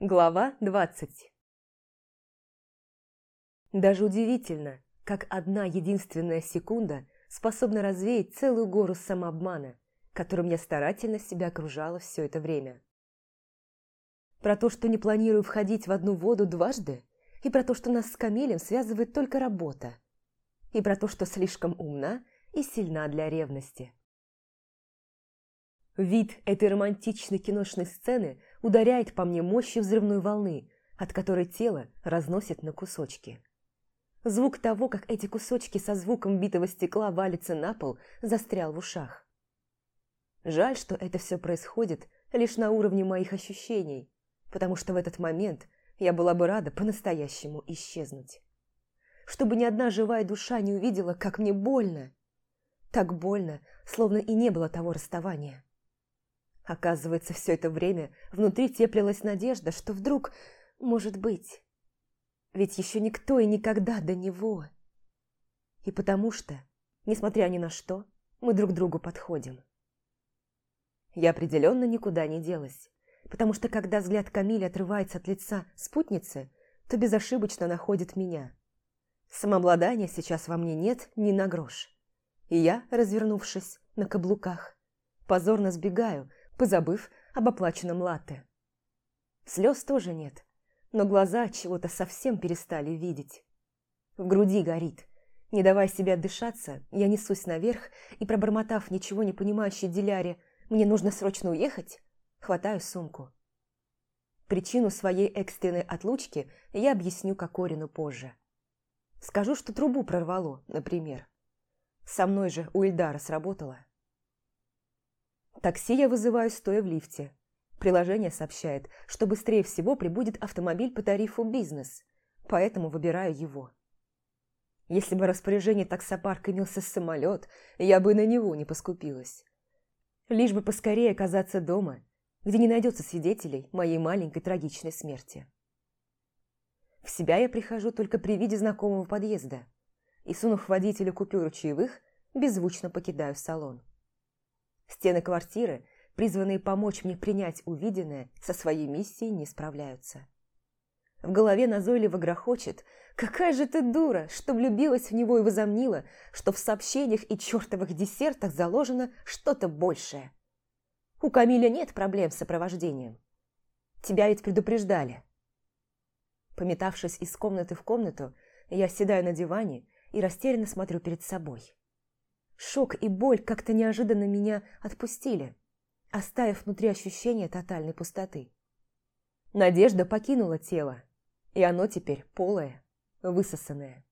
Глава 20 Даже удивительно, как одна единственная секунда способна развеять целую гору самообмана, которым я старательно себя окружала все это время. Про то, что не планирую входить в одну воду дважды, и про то, что нас с Камилем связывает только работа, и про то, что слишком умна и сильна для ревности. Вид этой романтичной киношной сцены ударяет по мне мощью взрывной волны, от которой тело разносит на кусочки. Звук того, как эти кусочки со звуком битого стекла валятся на пол, застрял в ушах. Жаль, что это все происходит лишь на уровне моих ощущений, потому что в этот момент я была бы рада по-настоящему исчезнуть. Чтобы ни одна живая душа не увидела, как мне больно. Так больно, словно и не было того расставания. Оказывается, все это время внутри теплилась надежда, что вдруг, может быть... Ведь еще никто и никогда до него. И потому что, несмотря ни на что, мы друг другу подходим. Я определенно никуда не делась, потому что когда взгляд Камиля отрывается от лица спутницы, то безошибочно находит меня. Самообладания сейчас во мне нет ни на грош. И я, развернувшись на каблуках, позорно сбегаю, позабыв об оплаченном латте. Слез тоже нет, но глаза чего-то совсем перестали видеть. В груди горит. Не давая себе отдышаться, я несусь наверх и, пробормотав ничего не понимающей Диляре, «Мне нужно срочно уехать», хватаю сумку. Причину своей экстренной отлучки я объясню Кокорину позже. Скажу, что трубу прорвало, например. Со мной же у Ильдара сработало. Такси я вызываю, стоя в лифте. Приложение сообщает, что быстрее всего прибудет автомобиль по тарифу «Бизнес», поэтому выбираю его. Если бы распоряжение таксопарка имелся самолет, я бы на него не поскупилась. Лишь бы поскорее оказаться дома, где не найдется свидетелей моей маленькой трагичной смерти. В себя я прихожу только при виде знакомого подъезда и, сунув водителю купюру чаевых, беззвучно покидаю салон. Стены квартиры, призванные помочь мне принять увиденное, со своей миссией не справляются. В голове назойливо грохочет «Какая же ты дура, что влюбилась в него и возомнила, что в сообщениях и чертовых десертах заложено что-то большее. У Камиля нет проблем с сопровождением. Тебя ведь предупреждали». Пометавшись из комнаты в комнату, я седаю на диване и растерянно смотрю перед собой. Шок и боль как-то неожиданно меня отпустили, оставив внутри ощущение тотальной пустоты. Надежда покинула тело, и оно теперь полое, высосанное.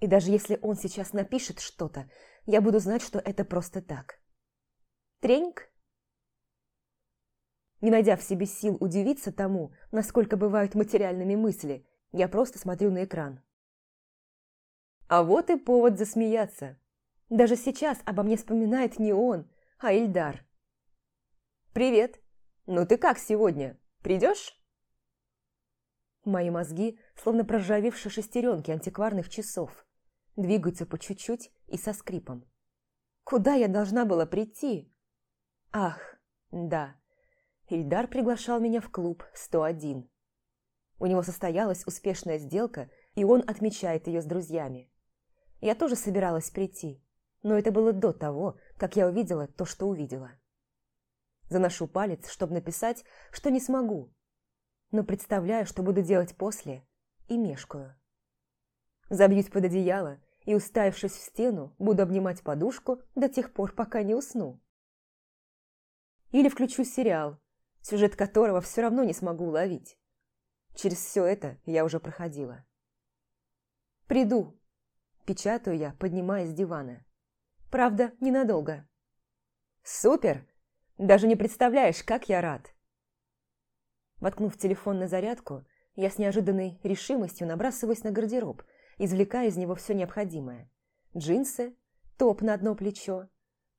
И даже если он сейчас напишет что-то, я буду знать, что это просто так. Треньк? Не найдя в себе сил удивиться тому, насколько бывают материальными мысли, я просто смотрю на экран. А вот и повод засмеяться. Даже сейчас обо мне вспоминает не он, а Ильдар. «Привет! Ну ты как сегодня? Придешь?» Мои мозги, словно проржавевшие шестеренки антикварных часов, двигаются по чуть-чуть и со скрипом. Куда я должна была прийти? Ах, да, Ильдар приглашал меня в клуб 101. У него состоялась успешная сделка, и он отмечает ее с друзьями. Я тоже собиралась прийти, но это было до того, как я увидела то, что увидела. Заношу палец, чтобы написать, что не смогу, но представляю, что буду делать после, и мешкаю. Забьюсь под одеяло и, уставившись в стену, буду обнимать подушку до тех пор, пока не усну. Или включу сериал, сюжет которого все равно не смогу уловить. Через все это я уже проходила. «Приду», – печатаю я, поднимаясь с дивана. Правда, ненадолго. Супер! Даже не представляешь, как я рад. Воткнув телефон на зарядку, я с неожиданной решимостью набрасываюсь на гардероб, извлекая из него все необходимое. Джинсы, топ на одно плечо,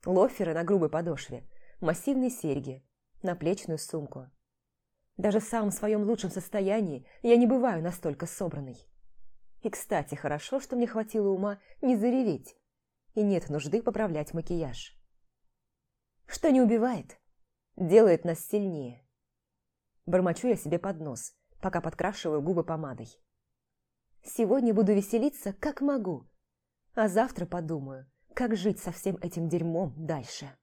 лоферы на грубой подошве, массивные серьги, наплечную сумку. Даже в самом своем лучшем состоянии я не бываю настолько собранной. И, кстати, хорошо, что мне хватило ума не зареветь, и нет нужды поправлять макияж. Что не убивает, делает нас сильнее. Бормочу я себе под нос, пока подкрашиваю губы помадой. Сегодня буду веселиться, как могу, а завтра подумаю, как жить со всем этим дерьмом дальше.